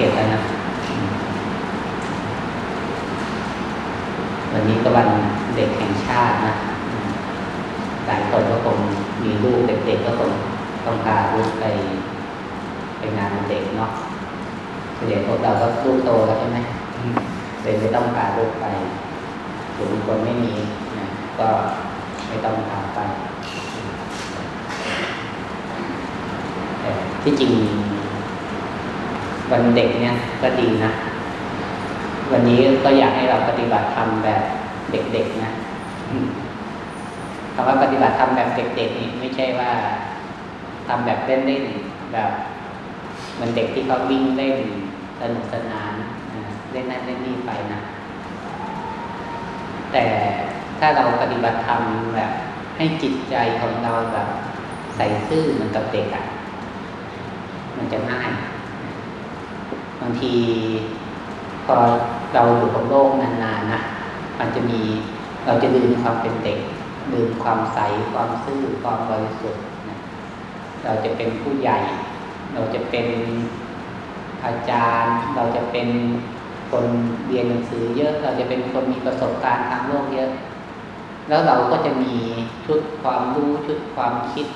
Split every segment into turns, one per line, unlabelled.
เกตแล้วนะ วันนี้ก็วันเด็กแห่งชาตินะ หลายคนก็คงมีลูกเด็กๆก็คงต้องพาลูกไปไปงานเด็กเนาะเด็กพวกเราก็ลูกโตแล้วใช่ไหมเลยไม่ต้องพาลูกไปหรือบางคนไม่มีนะก็ไม่ต้องพาไป ที่จริง วันเด็กเนี่ยก็ดีนะ วันนี้ก็อยากให้เราปฏิบัติธรรมแบบเด็กๆนะคำว่าปฏิบัติธรรมแบบเด็ก ๆ นี่ไม่ใช่ว่าทำแบบเล่นๆแบบมันเด็กที่เขาวิ่งเล่นสนุกสนานเล่นนั่นเล่นนี่ไปนะแต่ถ้าเราปฏิบัติธรรมแบบให้จิตใจของเราแบบใส่ซื่อเหมือนกับเด็กอะ่ะ มันจะง่าย บางทีพอเราอยู่กับโลกนานๆนะมันจะมีเราจะลืมความเป็นเด็กลืมความใสความซื่อความบริสุทธิ์นะเราจะเป็นผู้ใหญ่ เราจะเป็นอาจารย์ เราจะเป็นคนเรียนหนังสือเยอะ เราจะเป็นคนมีประสบการณ์ทางโลกเยอะ แล้วเราก็จะมีชุดความรู้ชุดความคิด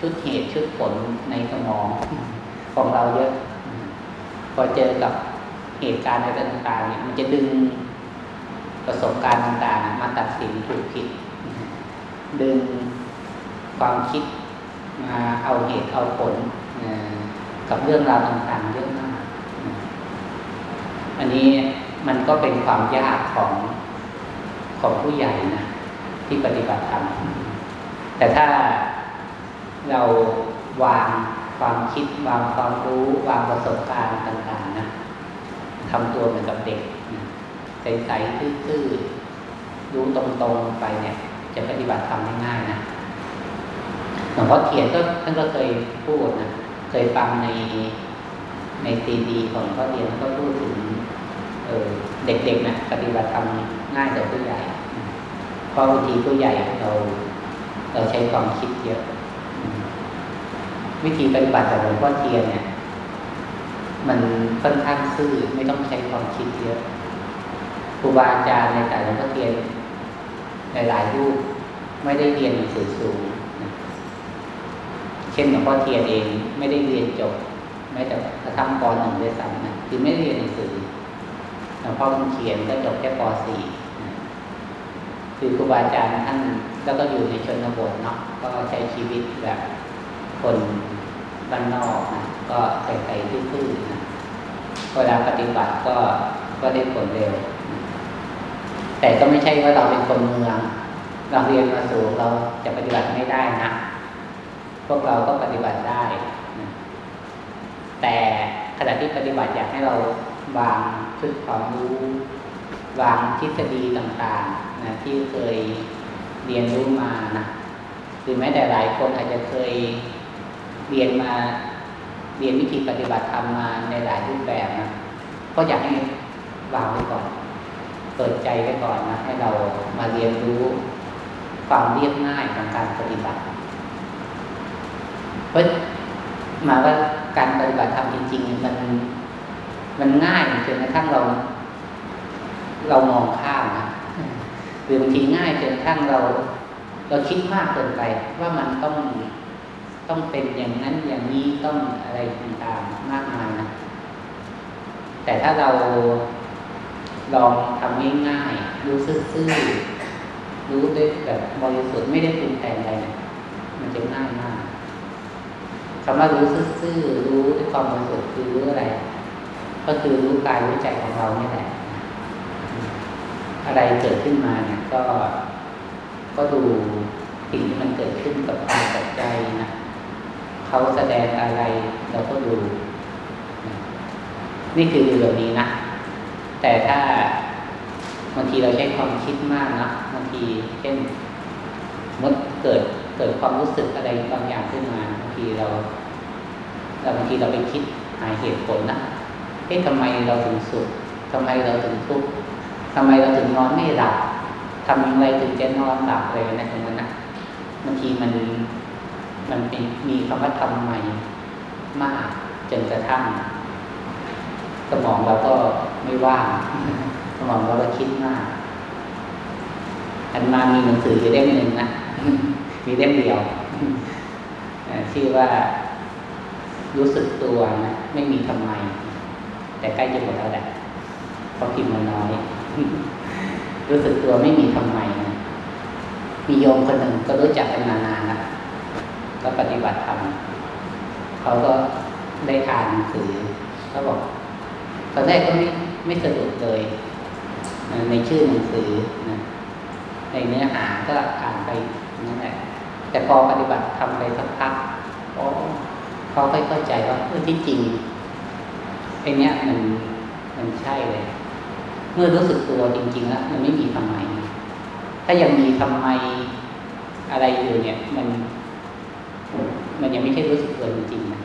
ชุดเหตุชุดผลในสมองของเราเยอะ พอเจอกับเหตุการณ์อะไรต่างๆเนี่ยมันจะดึงประสบการณ์ต่างๆ มาตัดสินถูกผิด ดึงความคิดมาเอาเหตุเอาผลกับเรื่องราวต่างๆเยอะมาก อันนี้มันก็เป็นความยากของของผู้ใหญ่นะที่ปฏิบัติธรรมแต่ถ้าเราวาง ความคิดควางความรู้ควางประสบการณ์ต่างๆนะทำตัวเหมือนกับเด็กใสๆซื่อๆรู้ตรงๆไปเนี่ย จะปฏิบัติทำง่ายๆนะหลวงพ่อเขียนก็ท่านก็เคยพูดนะเคยฟังในในซีดีของหลวงพ่อเทียนก็พูดถึงเออเด็กๆนะปฏิบัติทำง่ายกว่าผู้ใหญ่เพราะบางทีผู้ใหญ่เรา เราใช้ความคิดเยอะ วิธีปฏิบัติของหลวงพ่อเทียนเนี่ย มันค่อนข้างซื่อไม่ต้องใช้ความคิดเยอะครูบาอาจารย์ในแต่หลวงพ่อเทียนหลายๆรูปไม่ได้เรียนหนังสือสูงเช่นหลวงพ่อเทียนเองไม่ได้เรียนจบไม่แต่กระทั่งปหนึ่งด้วยซ้ำนะคือไม่ได้เรียนหนังสือหลวงพ่อเขียนก็จบแค่ปสี่คือครูบาอาจารย์ท่านแล้วก็อยู่ในชนบทเนาะก็ใช้ชีวิตแบบคน บ้านนอกนะก็ใส่ๆซื่อๆนะเวลาปฏิบัติก็ก็ได้ผลเร็ว แต่ก็ไม่ใช่ว่าเราเป็นคนเมือง เราเรียนมาสูงเราจะปฏิบัติไม่ได้นะ พวกเราก็ปฏิบัติได้นะแต่ขณะที่ปฏิบัติอยากให้เราวางชุดความรู้ วางทฤษฎีต่างๆนะที่เคยเรียนรู้มานะหรือแม้แต่หลายคนอาจจะเคย เรียนมาเรียนวิธีปฏิบัติธรรมมาในหลายรูปแบบนะก็อยากให้วางไว้ก่อน เปิดใจไว้ก่อนนะให้เรามาเรียนรู้ความเรียบง่ายของการปฏิบัติเพราะมาว่าการปฏิบัติธรรมจริง ๆ มันมันง่ายจนกระทั่งเรา เรามองข้ามนะหรือบางทีง่ายจนกระทั่งเรา เราคิดมากเกินไปว่ามันต้อง ต้องเป็นอย่างนั้นอย่างนี้ต้องอะไรต่างๆมากมายนะแต่ถ้าเราลองทำง่ายๆรู้ซื่อๆรู้ด้วยแบบบริสุทธิ์ไม่ได้ปรุงแต่งอะไรนะมันจะง่ายมากคำว่ารู้ซื่อๆรู้ด้วยความบริสุทธิ์คือรู้อะไร ก็คือรู้กายรู้ใจของเราเนี่ยแหละอะไรเกิดขึ้นมาเนี่ยก็ ก็ดูสิ่งที่มันเกิดขึ้นกับกายกับใจนะ เขาแสดงอะไรเราก็ดู นี่คือแบบนี้นะ แต่ถ้าบางทีเราใช้ความคิดมากนะบางทีเช่นมดเกิดเกิดความรู้สึกอะไรบางอย่างขึ้นมาบางทีเราเราบางทีเราไปคิดหาเหตุผลนะเฮ้ยทำไมเราถึงสุขทำไมเราถึงทุกข์ทำไมเราถึงนอนไม่หลับทำอย่างไรถึงจะนอนหลับเลยนะตรงนั้นนะบางทีมัน มันเป็นมีคำว่าทำไมมากจนกระทั่ง สมองเราก็ไม่ว่างสมองเราก็คิดมากอันมามีหนังสืออยู่เล่มหนึ่งนะมีเล่มเดียวชื่อว่ารู้สึกตัวนะไม่มีทำไม แต่ใกล้จะหมดแล้วแหละเพราะพิมพ์มันน้อย รู้สึกตัวไม่มีทำไมนะมีโยมคนหนึ่งก็รู้จักกันมานานแล้ว ก็ปฏิบัติธรรมเขาก็ได้อ่านหนังสือเขาบอกตอนแรกก็ไม่ไม่สะดุดเลยในชื่อหนังสือนะในเนื้อหาก็อ่านไปนั่นแหละแต่พอปฏิบัติทำไปสักพักเขาค่อยเข้าใจว่าเออที่จริงไอ้นี้มันมันใช่เลย เมื่อรู้สึกตัวจริง ๆ แล้ว มันไม่มีทำไม ถ้ายังมีทำไมอะไรอยู่เนี่ย มัน มันยังไม่ใช่รู้สึกตัวจริงๆนะ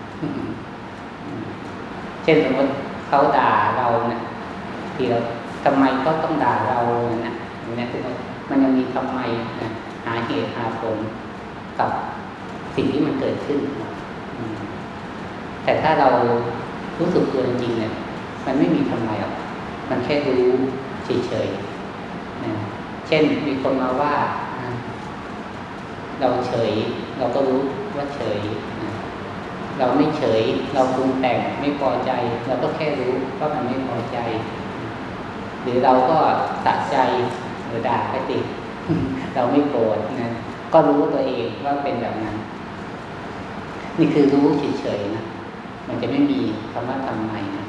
เช่นสมมติเขาด่าเราเนะี่ยทีเราทำไมก็ต้องด่าเรานะเนี่ยคือมันยังมีทำไมนะหาเหตุหาผลกับสิ่งที่มันเกิดขึ้นแต่ถ้าเรารู้สึกตัวจริงเนี่ยมันไม่มีทำไมหรอกมันแค่รู้เฉยๆนะเช่นมีคนมาว่า เราเฉย เราก็รู้ ว่าเฉย เราไม่เฉย เราปรุงแต่งไม่พอใจเราก็แค่รู้ว่ามันไม่พอใจ หรือเราก็สะใจหรือด่าไปติเราไม่โกรธนะก็รู้ตัวเองว่าเป็นแบบนั้น นี่คือรู้เฉยๆนะมันจะไม่มีคำว่าทำไมนะ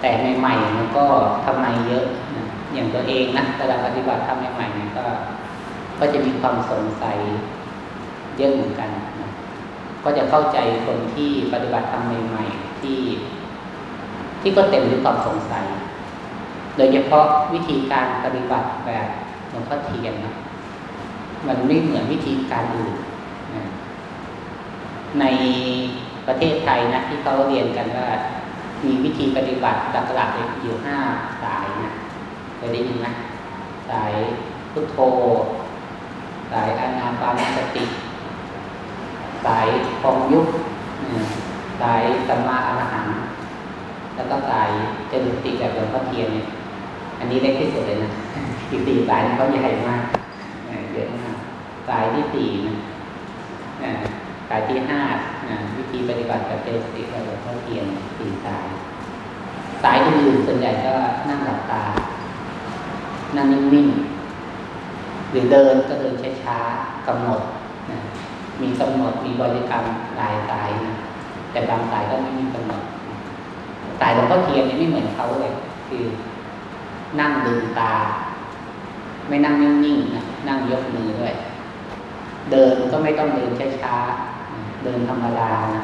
แต่ใหม่ๆมันก็ทำไมเยอะนะอย่างตัวเองนะเวลาปฏิบัติทำใหม่ๆนี่ก็ ก็จะมีความสงสัย เยอะเหมือนกันนะก็จะเข้าใจคนที่ปฏิบัติทำใหม่ๆที่ ที่ก็เต็มด้วยความสงสัย โดยเฉพาะวิธีการปฏิบัติแบบหลวงพ่อเทียนนะมันไม่เหมือนวิธีการอื่นในประเทศไทยนะที่เขาเรียนกันว่า มีวิธีปฏิบัติหลักๆอยู่ห้าสายนะเคยได้ยินไหมสายพุทโธ สายอานาปานสติ สายพองยุบสายสัมมาอรหันแล้วก็สายเจริญติแบบหลวงพ่อเทียนเนี่ย อันนี้เล็กที่สุดเลยนะอีกสี่สายเขาใหญ่มากเยอะมากสายที่สี่นะสายที่ห้าวิธีปฏิบัติแบบเจริญติแบบหลวงพ่อเทียนสี่สาย สายอื่นส่วนใหญ่ก็นั่งหลับตา นั่งนิ่งๆหรือเดินก็เดินช้าๆกำหนด มีกำหนดมีบริกรรมหลายสายนะแต่บางสายก็ไม่มีกำหนดสายหลวงพ่อเทียนนี่ไม่เหมือนเขาเลยคือ นั่งลืมตา ไม่นั่งนิ่งๆนะนั่งยกมือด้วย เดินก็ไม่ต้องเดินช้าๆเดินธรรมดานะ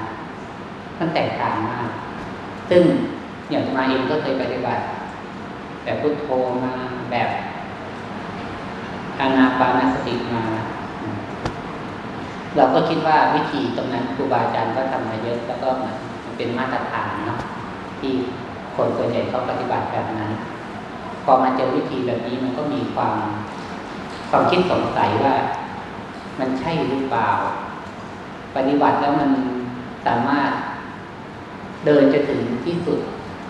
มันแตกต่างมาก ซึ่งอย่างมาเองก็เคยปฏิบัติ แบบพุทโธมาแบบอานาปานสติมา เราก็คิดว่าวิธีตรงนั้นครูบาอาจารย์ก็ทำมาเยอะแล้วก็มันเป็นมาตรฐานเนาะที่คนส่วนใหญ่เขาปฏิบัติแบบนั้น พอมาเจอวิธีแบบนี้มันก็มีความความคิดสงสัยว่า มันใช่หรือเปล่า ปฏิบัติแล้วมันสามารถเดินจะถึงที่สุด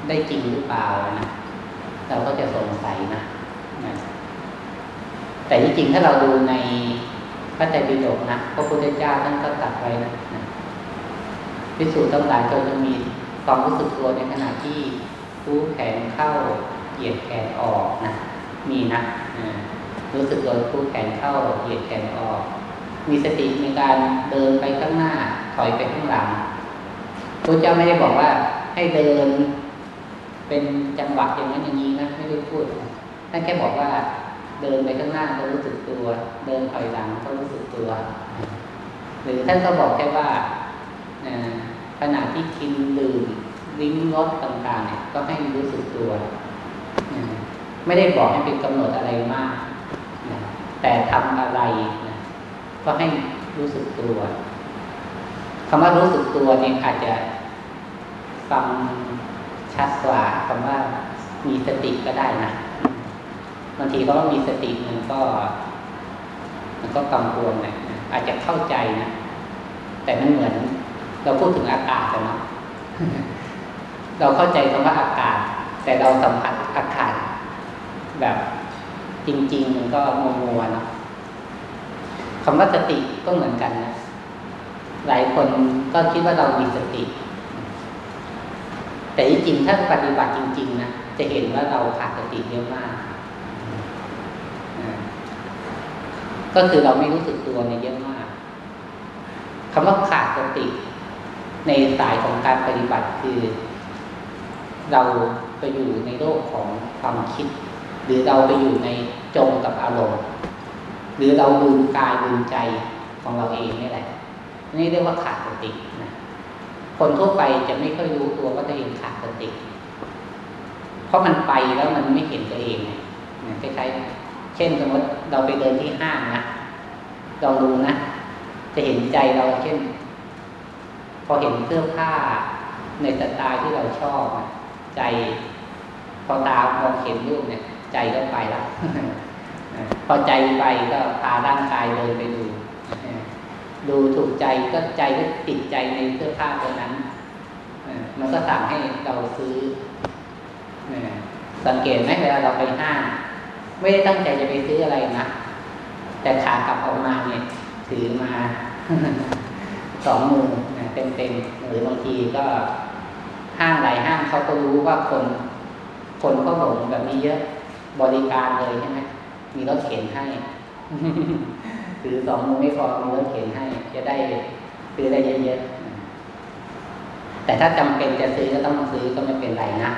ได้จริงหรือเปล่านะเราก็จะสงสัยนะนะแต่ที่จริงถ้าเราดูใน ระไตรปิฎกนะพระพุทธเจ้าท่านก็ตรัสไว้นะพิสูจน์ต้องหลายจนจะมีความรู้สึกตัวในขณะที่รู้แขนเข้าเหยียดแขนออกนะมีนะรู้สึกตัวรู้แขนเข้าเหยียดแขนออก มีสติในการเดินไปข้างหน้าถอยไปข้างหลังพระเจ้าไม่ได้บอกว่าให้เดิน เป็นจังหวะอย่างนั้นอย่างนี้นะไม่ได้พูดท่านแค่บอกว่า เดินไปข้างหน้าก็รู้สึกตัว เดินถอยหลังก็รู้สึกตัว หรือท่านก็บอกแค่ว่าขณะที่กินดื่มลิ้มรสต่างๆเนี่ยก็ให้รู้สึกตัวไม่ได้บอกให้เป็นกำหนดอะไรมากแต่ทำอะไรก็ให้รู้สึกตัวคำว่ารู้สึกตัวเนี่ยอาจจะฟังชัดกว่าคำว่ามีสติก็ได้นะ บางทีเขามีสติมันก็ มันก็กังวลนะอาจจะเข้าใจนะแต่มันเหมือน เราพูดถึงอากาศกันเนาะเราเข้าใจคำว่าอากาศ แต่เราสัมผัสอากาศ แบบจริง ๆ มันก็มัวมัวเนะคำว่าสติก็เหมือนกันนะหลายคนก็คิดว่าเรามีสติ แต่จริงๆถ้าปฏิบัติจริง ๆนะจะเห็นว่าเราขาดสติเยอะมาก ก็คือเราไม่รู้สึกตัวในเยอะมากคำว่าขาดสติ ในสายของการปฏิบัติคือ เราไปอยู่ในโลกของความคิด หรือเราไปอยู่ในจมกับอารมณ์หรือเราลืมกายลืมใจของเราเองนี่แหละ นี่เรียกว่าขาดสตินะคนทั่วไปจะไม่ค่อยรู้ตัวว่าตัวเองขาดสติ เพราะมันไปแล้วมันไม่เห็นตัวเองนะคล้ายๆ ช่นสมมติเราไปเดินที่ห้างนะเราดูนะ จะเห็นใจเราเช่น พอเห็นเสื้อผ้าในสไตล์ที่เราชอบใจพอตามองเห็นรูปเนี่ย ใจก็ไปแล้วพอใจไปก็พาร่างกายเดินไปดู ดูถูกใจก็ใจก็ติดใจในเสื้อผ้าตัวนั้นมันก็สั่งให้เราซื้อสังเกตไหมเวลาเราไปห้าง ไม่ได้ตั้งใจจะไปซื้ออะไรนะ แต่ขากลับออกมาเนี่ยถือมาสองมือนะเต็มๆหรือบางทีก็ห้างหลายห้างเขาก็รู้ว่าคน คนก็หลงแบบนี้เยอะบริการเลยใช่ไหมมีรถเข็นให้ถือสองมือไม่พอมีรถเข็นให้ จะได้ซื้อได้เยอะๆแต่ถ้าจำเป็นจะซื้อก็ต้องซื้อก็ไม่เป็นไรนะ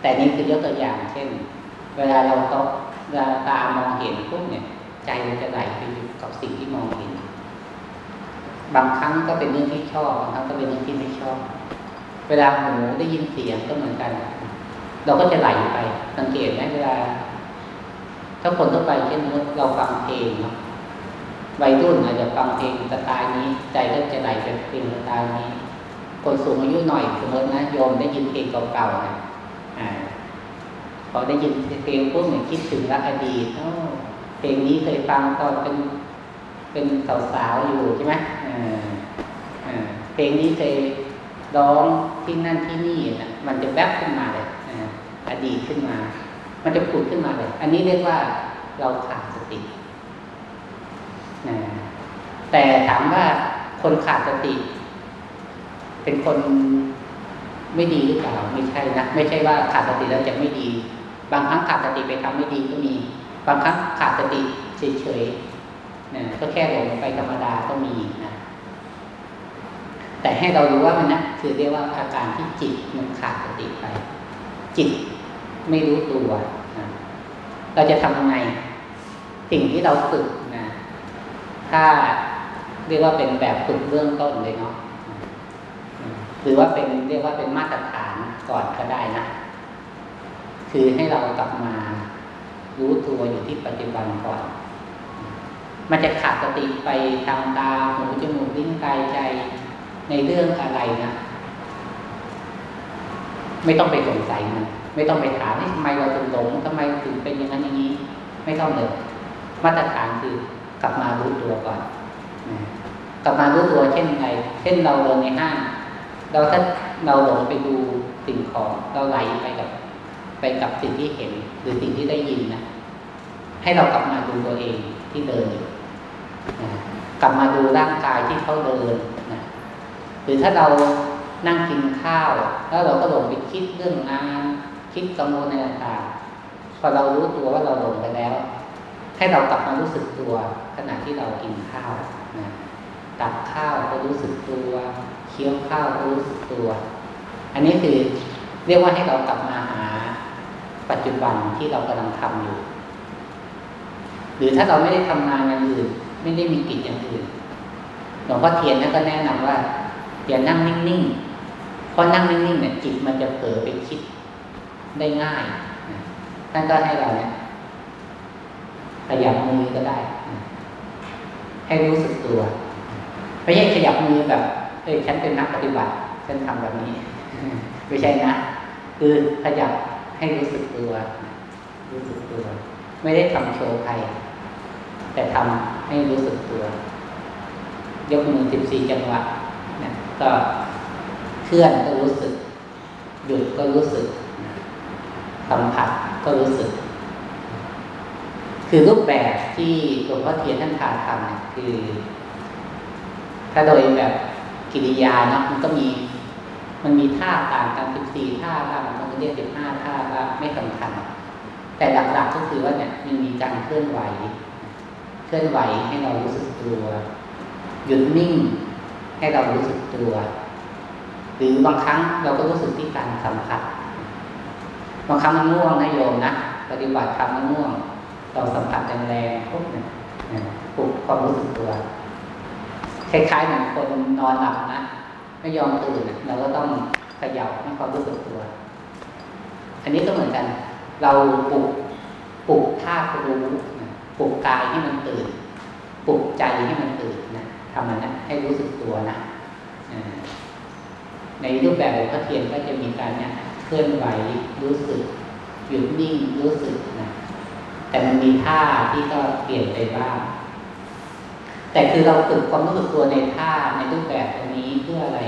แต่นี่คือยกตัวอย่าง เช่น เวลาเราต้องตามองเห็นปุ๊บเนี่ย ใจมันจะไหลไปอยู่กับสิ่งที่มองเห็น บางครั้งก็เป็นเรื่องที่ชอบบางครั้งก็เป็นเรื่องที่ไม่ชอบ เวลาหูได้ยินเสียงก็เหมือนกัน เราก็จะไหลไป สังเกตไหมเวลา ถ้าคนทั่วไปเช่นเราฟังเพลงเนาะวัยรุ่นอาจจะฟังเพลงสไตล์นี้ ใจก็จะไหลไปเพลงสไตล์นี้ คนสูงอายุหน่อยสมมตินะโยมได้ยินเพลงเก่าๆนะอ่า พอได้ยินเพลงปุ๊บเนี่ยคิดถึงรักอดีตเพลงนี้เคยฟังตอนเป็นเป็นสาวๆอยู่ใช่ไหมเพลงนี้เคยร้องที่นั่นที่นี่นะมันจะแวบขึ้นมาเลยอดีตขึ้นมา มันจะผุดขึ้นมาเลย อันนี้เรียกว่าเราขาดสติแต่ถามว่าคนขาดสติ เป็นคนไม่ดีหรือเปล่าไม่ใช่นะไม่ใช่ว่าขาดสติแล้วจะไม่ดี บางครั้งขาดสติไปทำไม่ดีก็มี บางครั้งขาดสติเฉยๆนะก็แค่หลงไปธรรมดาก็มีนะแต่ให้เรารู้ว่ามันนะคือเรียกว่าอาการที่จิตมันขาดสติไป จิตไม่รู้ตัวนะเราจะทำยังไง สิ่งที่เราฝึกนะถ้าเรียกว่าเป็นแบบฝึกเบื้องต้นเลยเนาะหรือว่าเป็นเรียกว่าเป็นมาตรฐานก่อนก็ได้นะ คือให้เรากลับมารู้ตัวอยู่ที่ปัจจุบันก่อน มันจะขาดสติไปทางตาหูจมูกลิ้นกายใจในเรื่องอะไรนะไม่ต้องไปสงสัยมันไม่ต้องไปถามทำไมเราถึงหลงทำไมถึงเป็นอย่างนั้นอย่างนี้ ไม่ต้องเลยมาตรฐานคือกลับมารู้ตัวก่อนกลับมารู้ตัวเช่นไง เช่นเราเดินในห้างเราถ้าเราหลงไปดูสิ่งของเราไหลไปกับ ไปกับสิ่งที่เห็นหรือสิ่งที่ได้ยินนะให้เรากลับมาดูตัวเองที่เดินกลับมาดูร่างกายที่เขาเดินนะหรือถ้าเรานั่งกินข้าว แล้วเราก็หลงไปคิดเรื่องงาน คิดกังวลในต่างๆพอเรารู้ตัวว่าเราหลงไปแล้ว ให้เรากลับมารู้สึกตัวขณะที่เรากินข้าวนะตักข้าวก็รู้สึกตัวเคี้ยวข้าวก็รู้สึกตัว อันนี้คือเรียกว่าให้เรากลับมาหา ปัจจุบันที่เรากำลังทำอยู่ หรือถ้าเราไม่ได้ทำงานอย่างอื่น ไม่ได้มีกิจอย่างอื่นหลวงพ่อเทียนท่นก็แนะนำว่าอย่านั่งนิ่งๆเพราะนั่งนิ่งๆเนี่ยจิตมันจะเผลอไปคิดได้ง่ายท่านก็ให้เราเนี่ยขยับมือก็ได้ ให้รู้สึกตัวไม่ใช่ขยับมือแบบเอ้ยฉันเป็นนักปฏิบัติฉันทำแบบนี้ ไม่ใช่นะ คือขยับ ให้รู้สึกตัวรู้สึกตัว ไม่ได้ทำโชว์ใคร แต่ทำให้รู้สึกตัว ยกมือสิบสี่จังหวะนะก็เคลื่อนก็รู้สึก หยุดก็รู้สึกสัมผัสก็รู้สึก คือรูปแบบที่หลวงพ่อเทียนท่านพาทำเนี่ยคือ ถ้าโดยแบบกิริยาเนาะมันก็มี มันมีท่าต่างกันสิบสี่ท่าบ้างบางคน เรียกสิบห้าท่าบ้าไม่สำคัญ แต่หลักๆก็คือว่าเนี่ยมันมีการเคลื่อนไหว เคลื่อนไหวให้เรารู้สึกตัว หยุดนิ่งให้เรารู้สึกตัว หรือบางครั้งเราก็รู้สึกที่การสัมผัสบางครั้งมันง่วงนะโยมนะปฏิบัติทำมันง่วง เราสัมผัสแรงๆปุ๊บเนี่ยปลุกความรู้สึกตัวคล้ายๆเหมือนคนนอนหลับนะไม่ยอมตื่นเราก็ต้องขยับให้ความรู้สึกตัว อันนี้ก็เหมือนกัน เราปลุกปลุกธาตุรู้ปลุกกายให้มันตื่นปลุกใจให้มันตื่นนะทำมันนะให้รู้สึกตัวนะในรูปแบบของพระเทียนก็จะมีการเนี่ยเคลื่อนไหวรู้สึกหยุดนิ่งรู้สึกนะแต่มันมีท่าที่ก็เปลี่ยนไปบ้าง แต่คือเราฝึกความรู้สึกตัวในท่าในรูปแบบตรงนี้เพื่ออะไร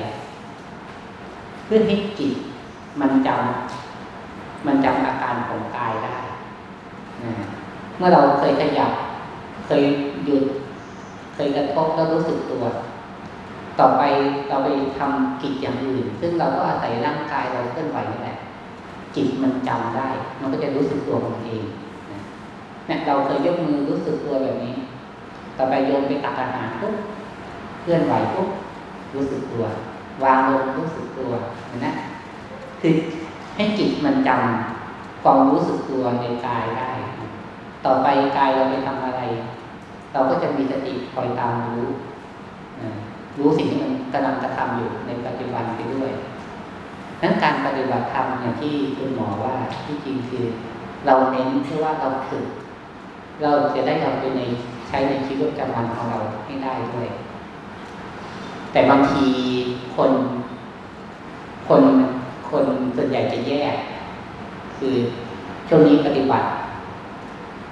เพื่อให้จิตมันจำ มันจำอาการของกายได้นะเมื่อเราเคยขยับ เคยหยุด เคยกระทบแล้วรู้สึกตัว ต่อไปเราไปทำกิจอย่างอื่น ซึ่งเราก็อาศัยร่างกายเราเคลื่อนไหวนี่แหละจิตมันจำได้ มันก็จะรู้สึกตัวของเองเนี่ยเราเคยยกมือรู้สึกตัวแบบนี้ ต่อไปโยนไปตักอาหารปุ๊บเคลื่อนไหวปุ๊บรู้สึกตัว วางลงรู้สึกตัวเห็นไหมคือ ให้จิตมันจำความรู้สึกตัวในกายได้ ต่อไปกายเราไปทำอะไร เราก็จะมีสติคอยตามรู้ รู้สิ่งที่มันกำลังกระทำอยู่ในปัจจุบันไปด้วยนั้นการปฏิบัติธรรมอย่างที่คุณหมอว่าที่จริงคือ เราเน้นเพื่อว่าเราฝึก เราจะได้เอาไปในใช้ในชีวิตประจำวันของเราให้ได้ด้วย แต่บางทีคน คน คนส่วนใหญ่จะแยก คือช่วงนี้ปฏิบัติ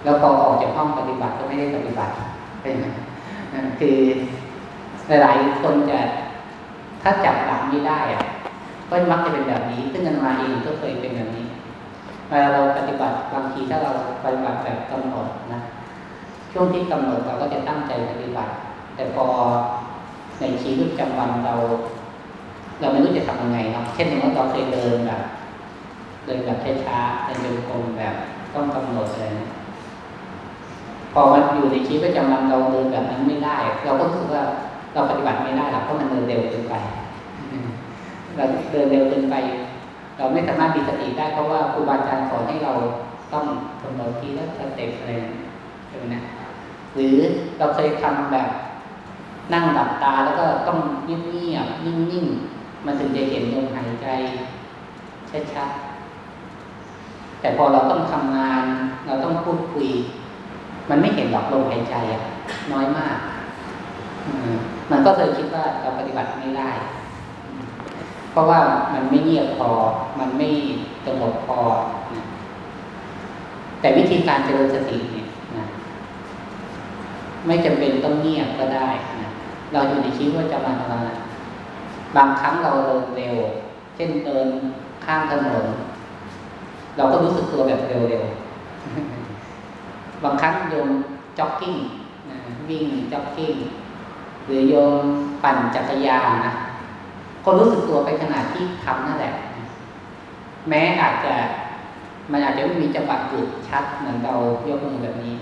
แล้วพอออกจากห้องปฏิบัติก็ไม่ได้ปฏิบัติคือหลายๆคนจะถ้าจับหลักไม่ได้อะก็มักจะเป็นแบบนี้ซึ่งกันมาเองก็เคยเป็นแบบนี้เวลาเราปฏิบัติบางทีถ้าเราปฏิบัติแบบกำหนดนะช่วงที่กำหนดเราก็จะตั้งใจปฏิบัติ แต่พอในชีวิตประจำวันเรา เราไม่รู้จะทำยังไงเนาะเช่นสมมติเราเคยเดินแบบเดินแบบช้าๆเดินจงกรมแบบต้องกำหนดอะไรนะพอมันอยู่ในชีวิตประจำวันเราเดินแบบนั้นไม่ได้ เราก็รู้สึกว่าเราปฏิบัติไม่ได้หรอกเพราะมันเดินเร็วเกินไปเราเดินเร็วเกินไป เราไม่สามารถมีสติได้เพราะว่าครูบาอาจารย์สอนให้เราต้องกำหนดทีละสเต็ปอะไรใช่ไหมนะหรือเราเคยทำแบบนั่งหลับตาแล้วก็ต้องเงียบๆนิ่งๆ มันถึงจะเห็นลมหายใจชัดๆแต่พอเราต้องทำงาน เราต้องพูดคุย มันไม่เห็นหรอกลมหายใจอะน้อยมากมันก็เลยคิดว่าเราปฏิบัติไม่ได้ เพราะว่ามันไม่เงียบพอ มันไม่สงบพอ แต่วิธีการเจริญสติเนี่ยนะไม่จำเป็นต้องเงียบก็ได้นะเราอยู่ในชีวิตประจำวันของเรา บางครั้งเราเดินเร็ว เช่นเดินข้ามถนน เราก็รู้สึกตัวแบบเร็วๆ บางครั้งโยมจ็อกกิ้งนะวิ่งจ็อกกิ้งหรือโยมปั่นจักรยานนะก็รู้สึกตัวไปขนาดที่ทำนั่นแหละ แม้อาจจะมันอาจจะไม่มีจังหวะหยุดชัดเหมือนเรายกมือแบบนี้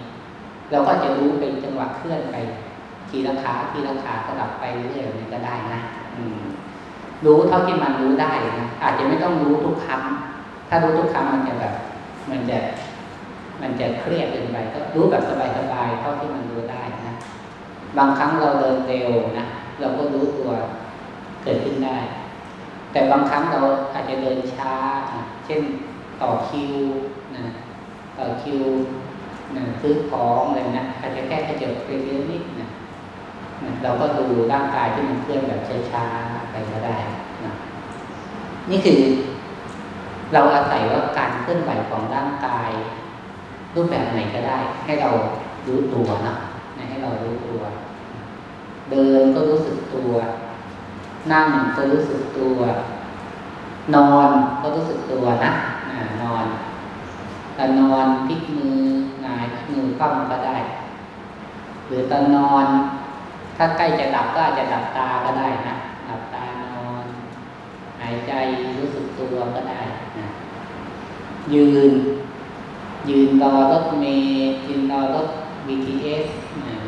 เราก็จะรู้เป็นจังหวะเคลื่อนไปทีละขาทีละขาก็ดับไปเรื่อยๆนี้ก็ได้นะ รู้เท่าที่มันรู้ได้นะอาจจะไม่ต้องรู้ทุกครั้ง ถ้ารู้ทุกครั้งมันจะแบบ มันจะ มันจะเครียดเกินไปก็รู้แบบสบายๆเท่าที่มันรู้ได้นะบางครั้งเราเดินเร็วนะเราก็รู้ตัวเกิดขึ้นได้ แต่บางครั้งเราอาจจะเดินช้าเช่นต่อคิวนะต่อคิวนะซื้อของอะไรนะอาจจะแค่ขยับไปเรื่อยนิด เราก็ดูร่างกายที่มันเคลื่อนแบบช้าๆไปก็ได้นะนี่คือ เราอาศัยว่าการเคลื่อนไหวของร่างกาย รูปแบบไหนก็ได้ ให้เรารู้ตัวนะให้เรารู้ตัว เดินก็รู้สึกตัว นั่งก็รู้สึกตัว นอนก็รู้สึกตัวนะนอนตอนนอนพลิกมือหงายพลิกมือคว่ำก็ได้ หรือตอนนอน ถ้าใกล้จะดับก็อาจจะดับตาก็ได้นะดับตานอน หายใจรู้สึกตัวก็ได้นะยืน ยืนรอรถเมย์ยืนรอรถ BTS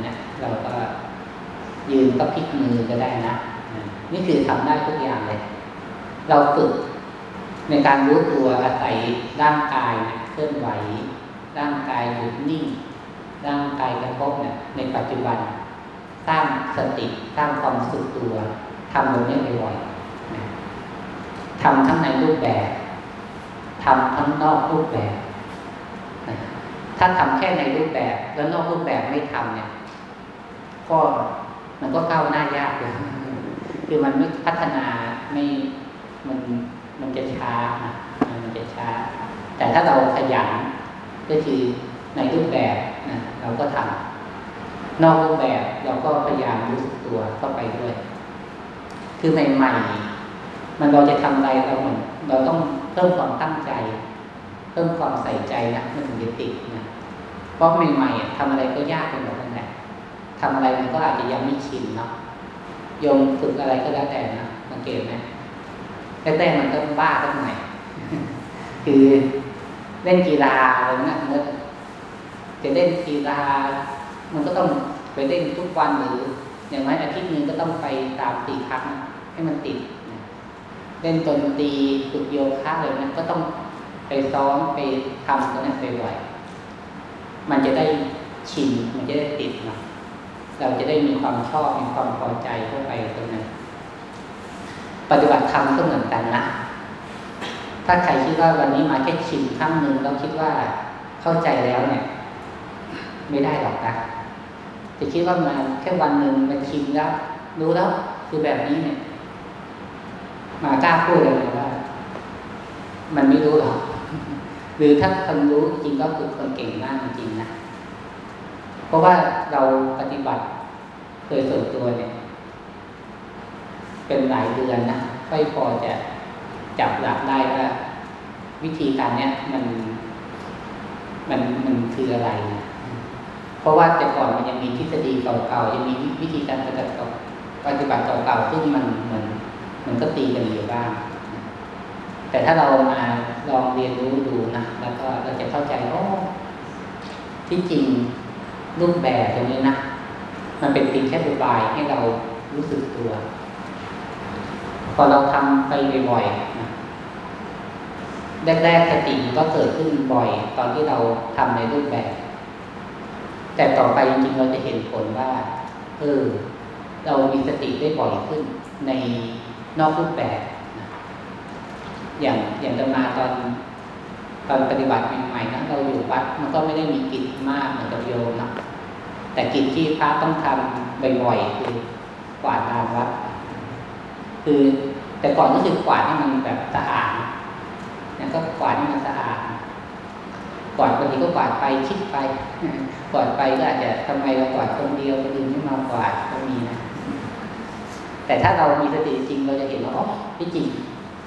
นะเราก็ยืนก็พลิกมือก็ได้นะ นี่คือทำได้ทุกอย่างเลย เราฝึกในการรู้ตัวอาศัยร่างกายนะเคลื่อนไหว ร่างกายหยุดนิ่ง ร่างกายกระทบเนี่ยในปัจจุบัน สร้างสติสร้างความสึกตัวทำตรงนี้บ่อยๆทำทั้งในรูปแบบทำทั้งนอกรูปแบบ ถ้าทำแค่ในรูปแบบ แล้วนอกรูปแบบไม่ทำเนี่ย ก็มันก็ก้าวหน้ายากเลยคือมันไม่พัฒนาไม่มันมันจะช้ามันจะช้า แต่ถ้าเราขยันก็คือในรูปแบบนะเราก็ทำ นอกรูปแบบเราก็พยายามรู้สึกตัวเข้าไปด้วย คือใหม่ๆมันเราจะทำอะไรเราเหมือนเราต้องเพิ่มความตั้งใจ เพิ่มความใส่ใจนะมันถึงจะติดนะเพราะใหม่ๆทำอะไรก็ยากไปหมดนั่นแหละทำอะไรมันก็อาจจะยังไม่ชินเนาะยมฝึกอะไรก็แล้วแต่นะสังเกตไหมแรกๆมันก็บ้าตั้งไหนคือเล่นกีฬาอะไรนะเมื่อจะเล่นกีฬา มันก็ต้องไปเล่นทุกวันหรืออย่างไรอาทิตย์นึงก็ต้องไปตามตีครั้งให้มันติดเล่นดนตรีฝึกโยคะอะไรนั้นก็ต้องไปซ้อมไปทำตรงนั้นไปบ่อยมันจะได้ชินมันจะได้ติดนะเราจะได้มีความชอบมีความพอใจเข้าไปตรงนั้น ปฏิบัติธรรมก็เหมือนกันนะถ้าใครคิดว่าวันนี้มาแค่ชิมครั้งหนึ่งเราคิดว่าเข้าใจแล้วเนี่ย ไม่ได้หรอกนะ จะคิดว่ามาแค่วันหนึ่งมาชิมแล้วรู้แล้วคือแบบนี้เนี่ยมากล้าพูดเลยว่า มันไม่รู้หรอกหรือถ้าคนรู้จริงก็คือคนเก่งมากจริงนะเพราะว่าเราปฏิบัติโดยส่วนตัวเนี่ย เป็นหลายเดือนนะค่อยพอจะจับหลักได้ว่า วิธีการเนี้ยมัน มันมันคืออะไร เพราะว่าแต่ก่อนมันยังมีทฤษฎีเก่าๆยังมีวิธีการปฏิบัติปฏิบัติเก่าๆซึ่งมันเหมือนมันก็ตีกันอยู่บ้าง แต่ถ้าเรามาลองเรียนรู้ดูนะแล้วก็เราจะเข้าใจโอ้ที่จริงรูปแบบตรงนี้นะมันเป็นเพียงแค่อุบายให้เรารู้สึกตัว พอเราทำไปบ่อยๆนะแรกๆสติก็เกิดขึ้นบ่อย ตอนที่เราทำในรูปแบบ แต่ต่อไปจริงๆเราจะเห็นผลว่าเออเรามีสติได้บ่อยขึ้นในนอกรูปแบบอย่างอย่างจะมาตอนตอนปฏิบัติใหม่ๆนะเราอยู่วัดมันก็ไม่ได้มีกิจมากเหมือนกับโยมนะแต่กิจที่พระต้องทำบ่อยๆคือกวาดลานวัด คือแต่ก่อนรู้สึกวาดให้มันแบบสะอาดเนี่ยก็กวาดให้มันสะอาด กวาดบางทีก็กวาดไปคิดไปกวาดไปก็อาจจะทำไมเรากวาดคนเดียวคนอื่นไม่มากวาดก็มีนะแต่ถ้าเรามีสติจริงเราจะเห็นว่าอ๋อที่จริง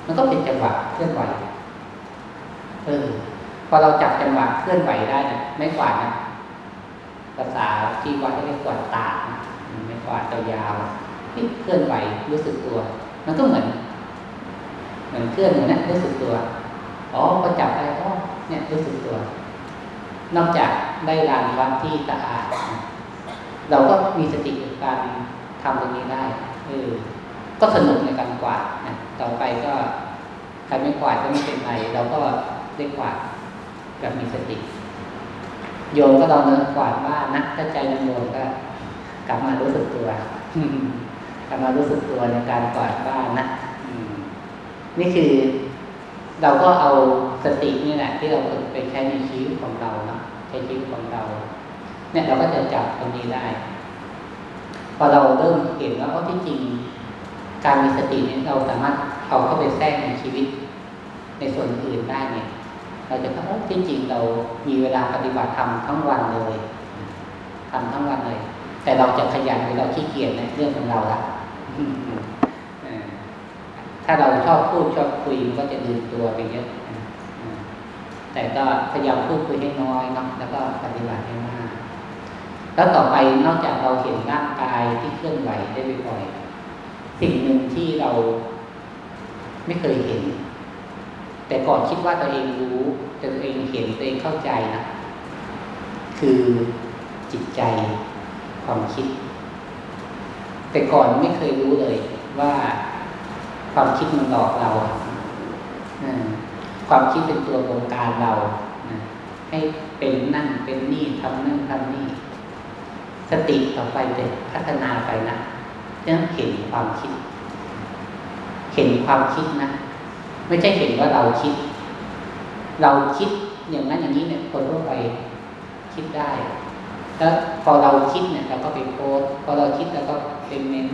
มันก็เป็นจังหวะเคลื่อนไหวเออพอเราจับจังหวะเคลื่อนไหวได้นะไม่กวาดนะภาษาที่วัดเรียกกวาดตาไม่กวาดยาวที่เคลื่อนไหวรู้สึกตัว มันก็เหมือนเหมือนเคลื่อนเหมือนนั้นรู้สึกตัวอ๋อพอจับไปอ๋อเนี่ยรู้สึกตัว นอกจากได้ลานวัดที่สะอาด เราก็มีสติในการทำตรงนี้ได้เออก็สนุกในการกวาดนะต่อไปก็ใครไม่กวาดก็ไม่เป็นไรเราก็ได้กวาดแบบมีสติ โยมก็ลองเดินกวาดบ้านนะถ้าใจมันโยมก็ กลับมารู้สึกตัวกลับมารู้สึกตัวในการกวาดบ้านนะนี่คือ เราก็เอา สตินี่แหละที่เราไปใช้ในชีวิตของเรานะใช้ชีวิตของเรา เนี่ยเราก็จะจับตรงนี้ได้ พอเราเริ่มเห็นแล้วว่าที่จริง การมีสตินี่เราสามารถเอาเข้าไปแทรกในชีวิต ในส่วนอื่นได้เนี่ย เราจะพบว่าที่จริงเรามีเวลาปฏิบัติธรรมทั้งวันเลยทำทั้งวันเลย แต่เราจะขยันหรือเราขี้เกียจในเรื่องของเราละถ้าถ้าเราชอบพูดชอบคุยมันก็จะลืมตัวไปเยอะ แต่ก็พยายามพูดคุยให้น้อยเนาะแล้วก็ปฏิบัติให้มาก แล้วต่อไปนอกจากเราเห็นร่างกายที่เคลื่อนไหวได้บ่อยๆสิ่งหนึ่งที่เราไม่เคยเห็น แต่ก่อนคิดว่าตัวเองรู้ต่ตัวเองเห็นตัวเองเข้าใจนะคือจิตใจความคิด แต่ก่อนไม่เคยรู้เลยว่าความคิดมันหลอกเรา ความคิดเป็นตัวบงการเราให้เป็นนั่นเป็นนี่ทำนั่นทำนี่ สติต่อไปจะพัฒนาไปนะจะเห็นความคิด เห็นความคิดนะ ไม่ใช่เห็นว่าเราคิด เราคิดอย่างนั้นอย่างนี้เนี่ยคนทั่วไปคิดได้ แล้วพอเราคิดเนี่ยเราก็ไปโพสพอเราคิดเราก็เป็นเมน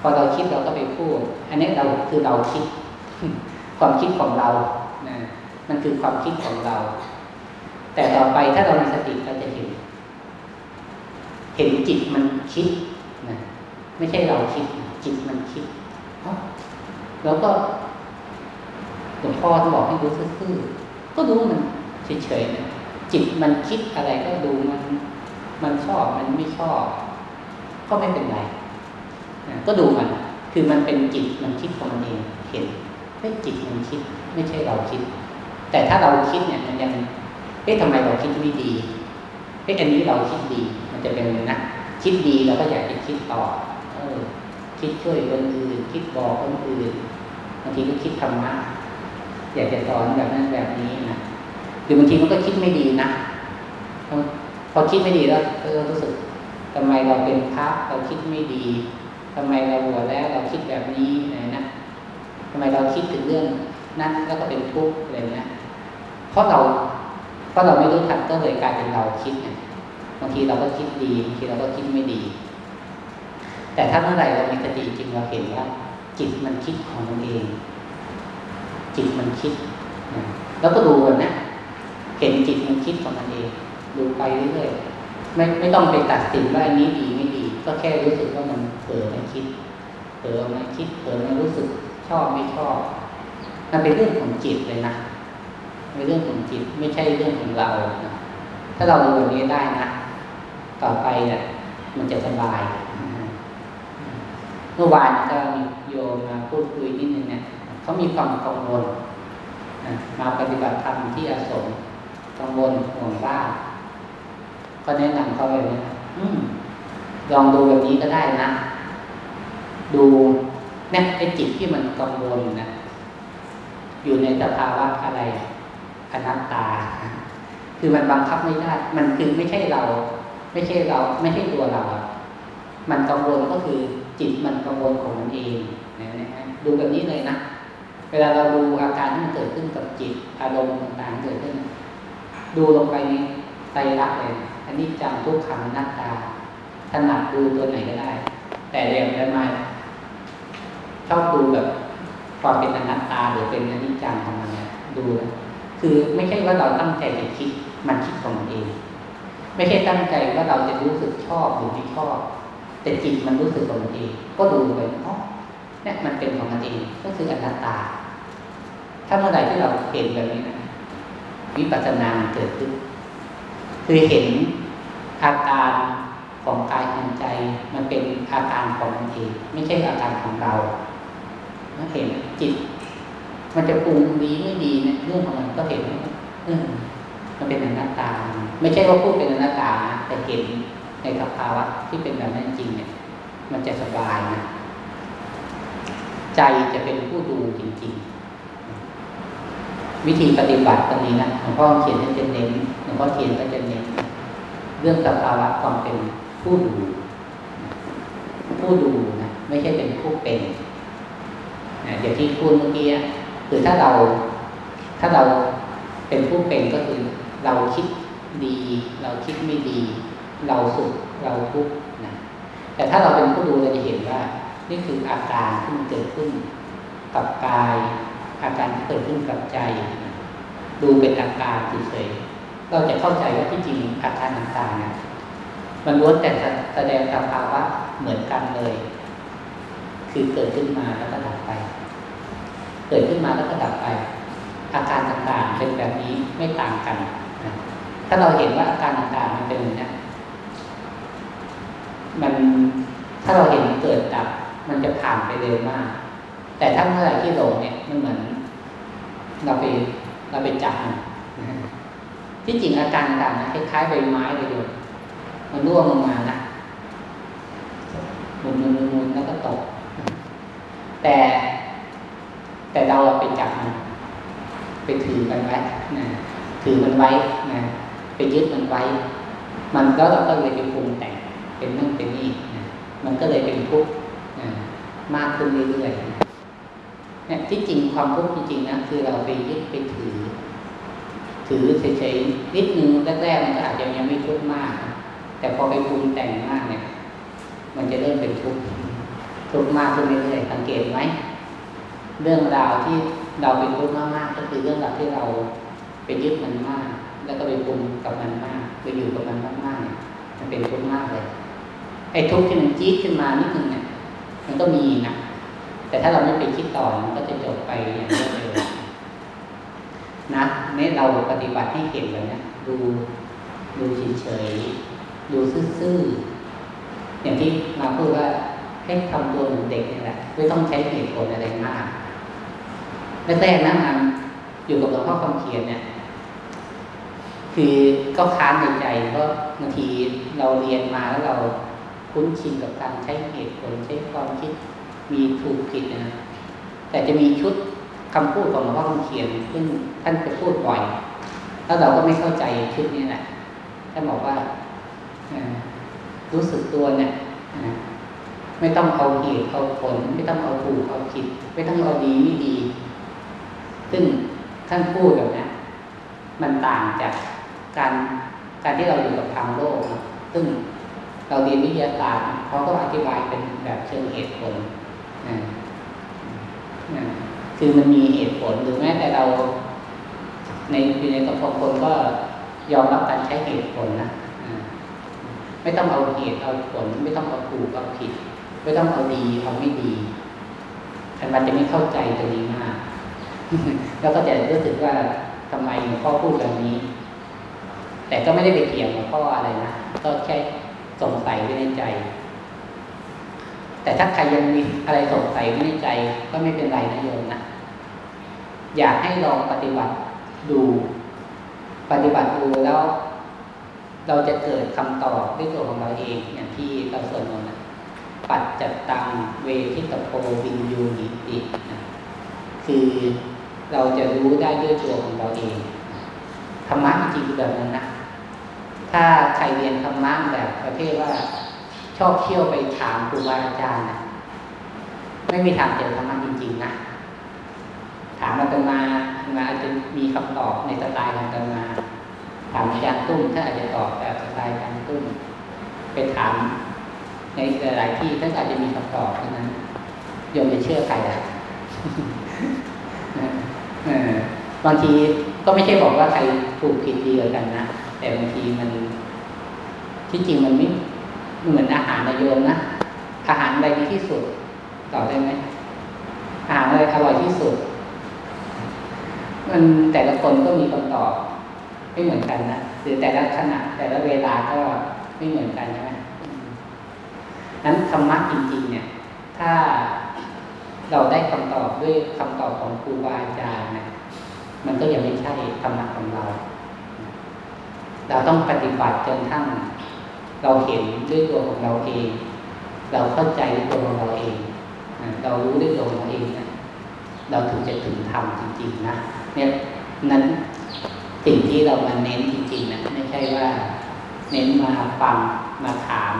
พอเราคิดเราก็ไปพูด อันนี้เราคือเราคิด ความคิดของเรา มันคือความคิดของเรา แต่ต่อไปถ้าเรามีสติเราจะเห็น เห็นจิตมันคิดนะไม่ใช่เราคิด จิตมันคิดแล้วก็หลวงพ่อต้องบอกให้รู้ซื่อก็รู้มันเฉยๆนะจิตมันคิดอะไรก็ดูมัน มันชอบมันไม่ชอบ ก็ไม่เป็นไรนะก็ดูมัน คือมันเป็นจิตมันคิดของมันเองเห็นไม่จิตมันคิด ไม่ใช่เราคิด แต่ถ้าเราคิดเนี่ยมันยังเอ๊ะทำไมเราคิดไม่ดีเอ๊ะอันนี้เราคิดดี มันจะเป็นนะคิดดีเราก็อยากจะคิดต่อเออ คิดช่วยคนอื่น คิดบอกคนอื่นบางทีก็คิดธรรมะอยากจะสอนแบบนั้นแบบนี้นะหรือบางทีมันก็คิดไม่ดีนะพอคิดไม่ดีแล้วเรารู้สึกทำไมเราเป็นพระเราคิดไม่ดีทำไมเราบวชแล้วเราคิดแบบนี้ไหนะทำไมเราคิดถึงเรื่องนั้นแล้วก็เป็นทุกข์อะไรเงี้ย เพราะเราเพราะเราไม่รู้ทันก็เลยกลายเป็นเราคิดไงบางทีเราก็คิดดีบางทีเราก็คิดไม่ดี แต่ถ้าเมื่อไหร่เรามีสติจริงเราเห็นว่า จิตมันคิดของมันเอง จิตมันคิดแล้วก็ดูนะเห็นจิตมันคิดของมันเอง ดูไปเรื่อยๆไม่ไม่ต้องไปตัดสินว่าอันนี้ดีไม่ดี ก็แค่รู้สึกว่ามันเผลอมันคิดเผลอมันคิดเผลอมันรู้สึกชอบไม่ชอบ มันเป็นเรื่องของจิตเลยนะ เป็นเรื่องของจิตไม่ใช่เรื่องของเรานะถ้าเราดูแบบนี้ได้นะต่อไปเนี่ยมันจะสบาย เมื่อวานก็มีโยมมาพูดคุยนิดนึงเนี่ยเขามีความกังวลมาปฏิบัติธรรมที่อาสมกังวลห่วงบ้านก็แนะนำเขาเลยนะลองดูแบบนี้ก็ได้นะ ดูเนี่ยไอ้จิตที่มันกังวลนะอยู่ในสภาวะอะไร อนัตตา คือมันบังคับไม่ได้ มันคือไม่ใช่เรา ไม่ใช่เรา ไม่ใช่ตัวเรา มันกังวลก็คือจิตมันกังวลของมันเองนะนะดูแบบนี้เลยนะ เวลาเราดูอาการที่มันเกิดขึ้นกับจิต อารมณ์ต่างๆเกิดขึ้น ดูลงไปนี้ไตรักเลย อันนี้จำทุกขังนัตตา ถนัดดูตัวไหนก็ได้ แต่เรียนได้มาชอบดูแบบความเป็นอนัตตาหรือเป็นอนิจจังของมันเนี่ยดู คือไม่ใช่ว่าเราตั้งใจจะคิด มันคิดของมันเอง ไม่ใช่ตั้งใจว่าเราจะรู้สึกชอบหรือไม่ชอบ แต่จิตมันรู้สึกของมันเอง ก็ดูไปเพราะเนี่ยมันเป็นของมันเองก็คืออนัตตา ถ้าเมื่อไหร่ที่เราเห็นแบบนี้นะวิปัสสนาเกิดขึ้น คือเห็นอาการของกายของใจ มันเป็นอาการของมันเอง ไม่ใช่อาการของเราเห็นจิต มันจะปรุงดีไม่ดีเนี่ยเรื่องของมันก็เห็นออมันเป็นอนัตตา ไม่ใช่ว่าพูดเป็นอนัตตาแต่เห็นในสภาวะที่เป็นแบบนั้นจริงเนี่ย มันจะสบายนะใจจะเป็นผู้ดูจริง ๆ วิธีปฏิบัติตรงนี้นะหลวงพ่อเขียนจะเน้นหลวงพ่อเขียนก็จะเน้นเรื่องสภาวะความเป็นผู้ดู ผู้ดูนะไม่ใช่เป็นผู้เป็นอย่างที่พูดเมื่อกี้ คือถ้าเราถ้าเราเป็นผู้เป็นก็คือเราคิดดี เราคิดไม่ดี เราสุขเราทุกข์นะแต่ถ้าเราเป็นผู้ดูเราจะเห็นว่า นี่คืออาการที่มันเกิดขึ้นกับกาย อาการที่เกิดขึ้นกับใจ ดูเป็นอาการเฉยๆเราจะเข้าใจว่าที่จริงอาการต่างๆนะมันล้วนแต่แสดงสภาวะเหมือนกันเลย คือเกิดขึ้นมาแล้วก็ดับไป เกิดขึ้นมาแล้วก็ดับไป อาการต่างๆเป็นแบบนี้ไม่ต่างกันนะถ้าเราเห็นว่าอาการต่างๆมันเป็นอย่างนี้มันถ้าเราเห็นเกิดดับ มันจะผ่านไปเร็วมาก แต่ถ้าเมื่อไหร่ที่หลงเนี่ยมันเหมือน เราไปเราไปจับมันที่จริงอาการต่างๆนะคล้ายๆใบไม้เลยโยมมันร่วงลงมานะมุนมุนมุนแล้วก็ตก แต่ ไปจับมันไปถือมันไว้นะถือมันไว้นะไปยึดมันไว้ มันแล้วเราก็เลยไปปรุงแต่งเป็นนั่นเป็นนี่นะมันก็เลยเป็นทุกข์มากขึ้นเรื่อยๆเนี่ยที่จริงความทุกข์จริงๆนะคือเราไปยึดไปถือ ถือเฉยๆนิดนึงแรกๆมันก็อาจจะยังไม่ทุกข์มาก แต่พอไปปรุงแต่งมากเนี่ย มันจะเริ่มเป็นทุกข์ทุกข์มากขึ้นเรื่อยๆสังเกตไหม เรื่องราวที่เราเป็นทุกข์มากๆก็คือเรื่องราวที่เราไปยึดมันมาก แล้วก็ไปปรุงกับมันมากไปอยู่กับมันมากๆเนี่ยมันเป็นทุกข์มากเลย ไอ้ทุกข์ที่มันจี๊ดขึ้นมานิดนึงเนี่ยมันก็มีนะแต่ถ้าเราไม่ไปคิดต่อมันก็จะจบไปอย่างรวดเร็วนะเนี่ยเราปฏิบัติให้เห็นเลยนะดูดูเฉยๆดูซื่อๆอย่างที่มาพูดว่าให้ทำตัวเหมือนเด็กนี่แหละไม่ต้องใช้เหตุผลอะไรมาก แรกๆนะมันอยู่กับหลวงพ่อคำเขียนเนี่ย คือก็ค้านในใจเพราะบางทีเราเรียนมาแล้วเราคุ้นชินกับการใช้เหตุผลใช้ความคิดมีถูกผิดนะแต่จะมีชุดคำพูดของหลวงพ่อคำเขียนซึ่งท่านจะพูดบ่อย แล้วเราก็ไม่เข้าใจชุดนี้แหละท่านบอกว่ารู้สึกตัวเนี่ยไม่ต้องเอาเหตุเอาผล ไม่ต้องเอาถูกเอาผิด ไม่ต้องเอาดีไม่ดี ซึ่งท่านพูดแบบนี้มันต่างจากการการที่เราอยู่กับทางโลก ซึ่งเราเรียนวิทยาศาสตร์เขาก็อธิบายเป็นแบบเชิงเหตุผลคือมันมีเหตุผลหรือแม้แต่เรา ในในสังคมคนก็ยอมรับการใช้เหตุผลนะไม่ต้องเอาเหตุเอาผล ไม่ต้องเอาถูกเอาผิด ไม่ต้องเอาดีเอาไม่ดีท่านมันจะไม่เข้าใจตรงนี้มาก แล้วก็จะรู้สึกว่าทำไมหลวงพ่อพูดแบบนี้ แต่ก็ไม่ได้ไปเถียงหลวงพ่ออะไรนะ ก็แค่สงสัยไว้ในใจ แต่ถ้าใครยังมีอะไรสงสัยไว้ในใจ ก็ไม่เป็นไรนะโยมนะ อยากให้ลองปฏิบัติดู ปฏิบัติดูแล้ว เราจะเกิดคำตอบด้วยตัวของเราเองอย่างที่เราสวดมนต์นะปัจจตังเวทิตโพวินยูนิตินะคือ เราจะรู้ได้ด้วยตัวของเราเองธรรมะจริงแบบนั้นนะถ้าใครเรียนธรรมะแบบประเภทว่า ชอบเที่ยวไปถามครูบาอาจารย์นะไม่มีทางเจอธรรมะจริง ๆ นะถามอาตมามาอาจจะมีคำตอบในสไตล์ของอาตมาถามอาจารย์ตุ้มถ้าอาจจะตอบแบบสไตล์อาจารย์ตุ้มไปถามในหลายที่ท่านอาจจะมีคำตอบเท่านั้นโยมจะเชื่อใครอะ บางทีก็ไม่ใช่บอกว่าใครถูกผิดดีกันนะแต่บางทีมัน ที่จริงมันไม่เหมือนอาหารนายโยมนะอาหารอะไรดีที่สุดตอบได้ไหมอาหารอะไรอร่อยที่สุด มันแต่ละคนก็มีคำตอบ ไม่เหมือนกันนะหรือแต่ละขณะแต่ละเวลาก็ไม่เหมือนกันใช่ไหมนั้นธรรมะจริงๆ เนี่ย ถ้า เราได้คำตอบด้วยคำตอบของครูบาอาจารย์นะมันก็ยังไม่ใช่ธรรมะของเรา เราต้องปฏิบัติจนทั้งเราเห็นด้วยตัวของเราเอง เราเข้าใจด้วยตัวของเราเองเรารู้ด้วยตัวของเราเองนะเราถึงจะถึงธรรมจริงๆนะเนี่ยนั้นสิ่งที่เรามาเน้นจริงๆนะไม่ใช่ว่าเน้นมาฟังมาถาม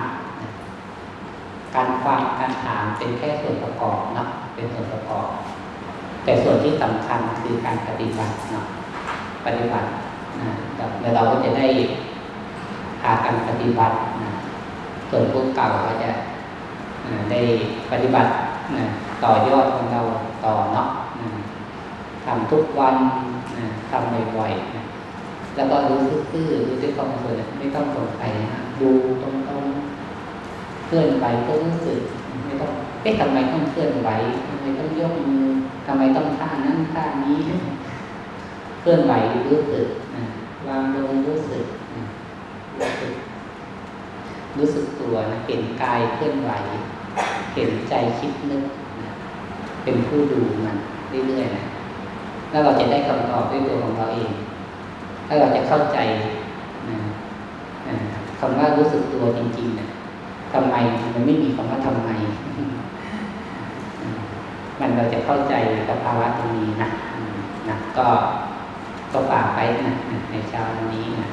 การฟังการถามเป็นแค่ส่วนประกอบเนาะ เป็นส่วนประกอบ แต่ส่วนที่สำคัญคือการปฏิบัติเนาะปฏิบัตินะแล้วเราก็จะได้พากันปฏิบัตินะส่วนพวกเก่าก็จะได้ปฏิบัตินะต่อยอดของเราต่อเนาะทำทุกวันนะทำบ่อยๆนะแล้วก็รู้ซื่อรู้ด้วยความสนไม่ต้องสงสัยนะดูตรงๆเคลื่อนไหวก็รู้สึกไม่ต้อง เอ๊ะทำไมต้องเคลื่อนไหวทำไมต้องยกมือทำไมต้องท่านั้นท่านี้ เคลื่อนไหวรู้สึกวางลงรู้สึกรู้สึก รู้สึกตัวนะเห็นกายเคลื่อนไหว เห็นใจคิดนึกเป็นผู้ดูมันเรื่อยๆนะแล้วเราจะได้คำตอบด้วยตัวของเราเองถ้าเราจะเข้าใจนะคำว่ารู้สึกตัวจริงๆนะทำไมมันไม่มีคำว่าทำไม มันเราจะเข้าใจสภาวะตรงนี้นะนะก็ก็ฝากไปนะในเช้าวันนี้นะ